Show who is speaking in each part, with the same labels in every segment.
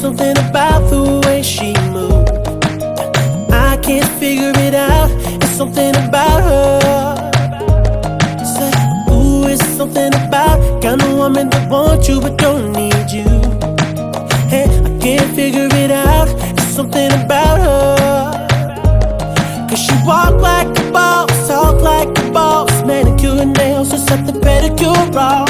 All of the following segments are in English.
Speaker 1: Something about, the way she moves. I can't figure something about her. Say, ooh, it's something about kind of woman that wants you but don't need you. Hey, I can't figure it out. It's something about her. Cause she walk like a boss, talk like a boss, manicure and nails, just set the pedicure off.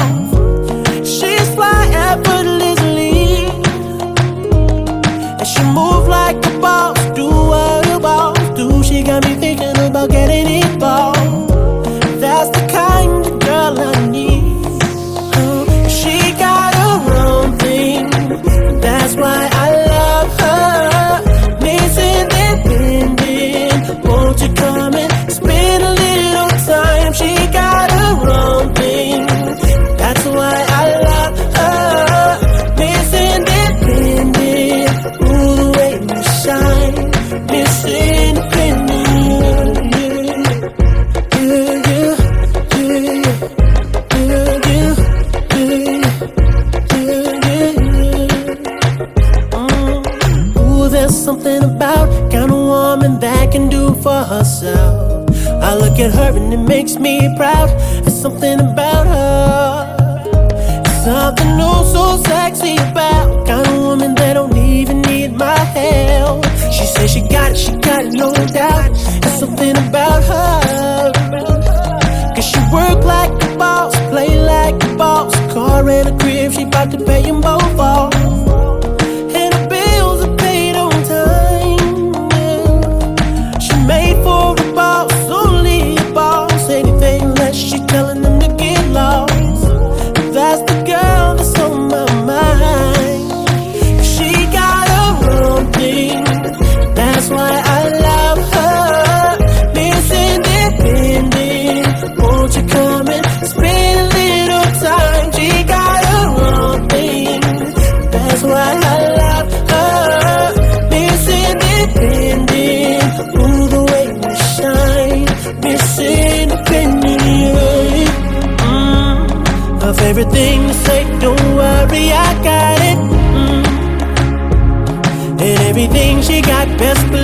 Speaker 1: There's something about kind of woman that can do for herself. I look at her and it makes me proud. There's something about her. Something new so sexy about kind of woman that don't even need my help. She says she got it, she got it, no doubt. There's something about her. Cause she work like a boss, play like a boss. Car and a crib, she bout to pay them both off. Shine. Miss Independent. Mm. Of everything to say, don't worry, I got it. Mm. And everything she got, best believe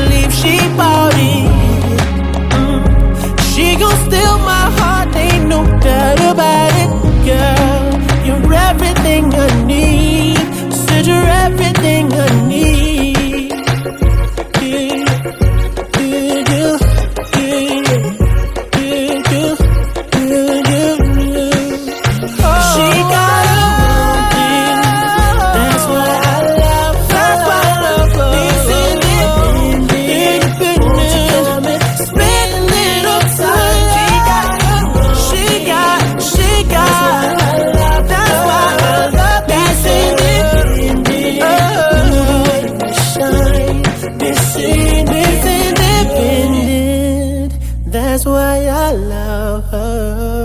Speaker 1: That's why I love her.